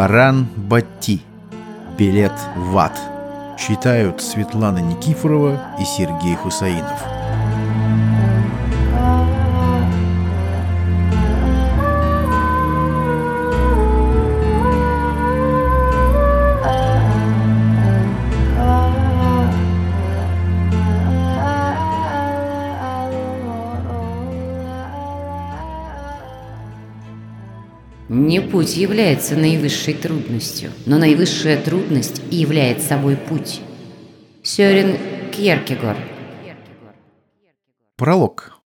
Лоран Батти. Билет в ад. Читают Светлана Никифорова и Сергей Хусаинов. Не путь является наивысшей трудностью, но наивысшая трудность и является собой путь. Сёрен Кьеркегор. Пролог.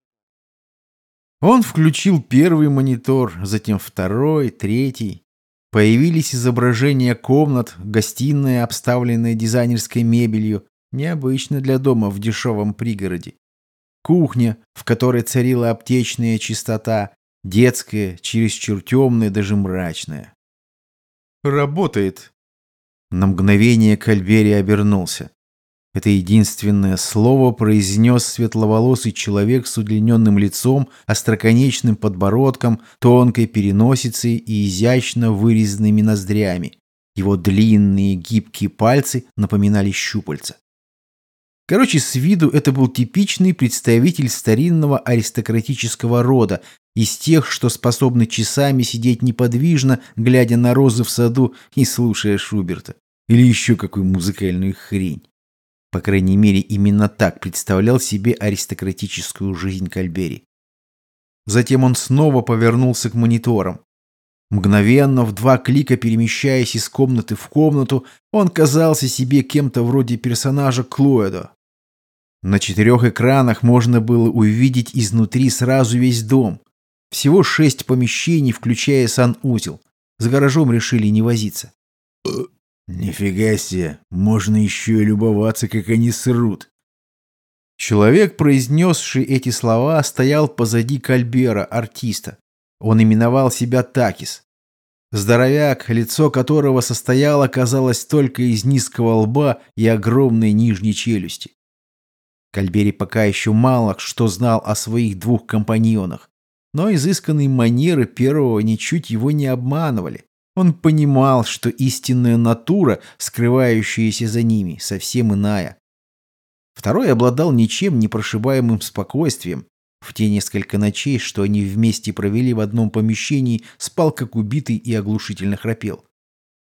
Он включил первый монитор, затем второй, третий. Появились изображения комнат, гостиная, обставленная дизайнерской мебелью, необычно для дома в дешевом пригороде. Кухня, в которой царила аптечная чистота, Детское, чересчур темное, даже мрачное. «Работает!» На мгновение Кальбери обернулся. Это единственное слово произнес светловолосый человек с удлиненным лицом, остроконечным подбородком, тонкой переносицей и изящно вырезанными ноздрями. Его длинные гибкие пальцы напоминали щупальца. Короче, с виду это был типичный представитель старинного аристократического рода, из тех, что способны часами сидеть неподвижно, глядя на розы в саду и слушая Шуберта. Или еще какую музыкальную хрень. По крайней мере, именно так представлял себе аристократическую жизнь Кальбери. Затем он снова повернулся к мониторам. Мгновенно, в два клика перемещаясь из комнаты в комнату, он казался себе кем-то вроде персонажа Клоэда. На четырех экранах можно было увидеть изнутри сразу весь дом. Всего шесть помещений, включая санузел. С гаражом решили не возиться. «Нифига себе, можно еще и любоваться, как они срут». Человек, произнесший эти слова, стоял позади Кальбера, артиста. Он именовал себя Такис. Здоровяк, лицо которого состояло, казалось, только из низкого лба и огромной нижней челюсти. Кальбери пока еще мало что знал о своих двух компаньонах, но изысканные манеры первого ничуть его не обманывали. Он понимал, что истинная натура, скрывающаяся за ними, совсем иная. Второй обладал ничем не прошибаемым спокойствием. В те несколько ночей, что они вместе провели в одном помещении, спал как убитый и оглушительно храпел.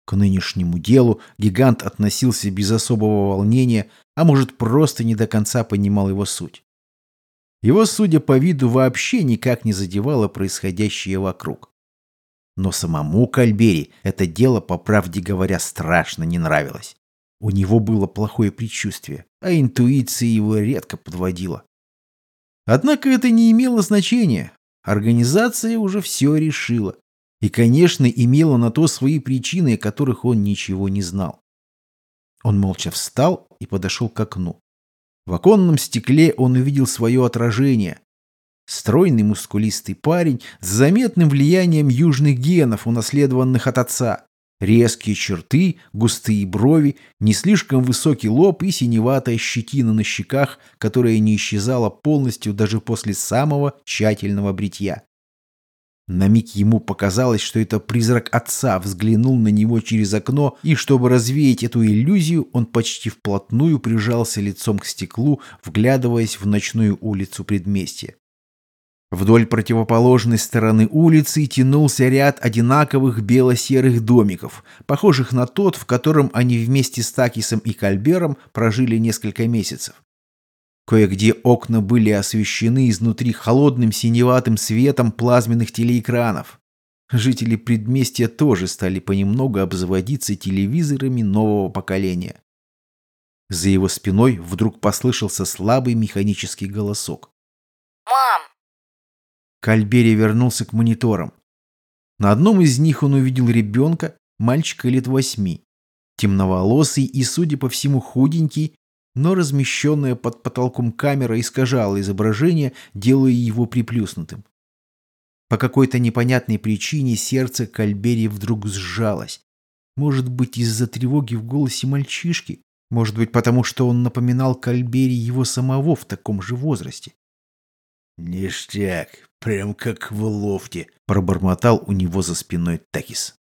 К нынешнему делу гигант относился без особого волнения, а может просто не до конца понимал его суть. Его, судя по виду, вообще никак не задевало происходящее вокруг. Но самому Кальбери это дело, по правде говоря, страшно не нравилось. У него было плохое предчувствие, а интуиция его редко подводила. Однако это не имело значения. Организация уже все решила. И, конечно, имела на то свои причины, о которых он ничего не знал. Он молча встал и подошел к окну. В оконном стекле он увидел свое отражение. Стройный мускулистый парень с заметным влиянием южных генов, унаследованных от отца. Резкие черты, густые брови, не слишком высокий лоб и синеватая щетина на щеках, которая не исчезала полностью даже после самого тщательного бритья. На миг ему показалось, что это призрак отца взглянул на него через окно, и чтобы развеять эту иллюзию, он почти вплотную прижался лицом к стеклу, вглядываясь в ночную улицу предместья. Вдоль противоположной стороны улицы тянулся ряд одинаковых бело-серых домиков, похожих на тот, в котором они вместе с Такисом и Кальбером прожили несколько месяцев. Кое-где окна были освещены изнутри холодным синеватым светом плазменных телеэкранов. Жители предместья тоже стали понемногу обзаводиться телевизорами нового поколения. За его спиной вдруг послышался слабый механический голосок. «Мам!» Кальбери вернулся к мониторам. На одном из них он увидел ребенка, мальчика лет восьми. Темноволосый и, судя по всему, худенький, но размещенная под потолком камера искажала изображение, делая его приплюснутым. По какой-то непонятной причине сердце Кальбери вдруг сжалось. Может быть, из-за тревоги в голосе мальчишки? Может быть, потому что он напоминал Кальбери его самого в таком же возрасте? «Ништяк, прям как в лофте», — пробормотал у него за спиной Такис.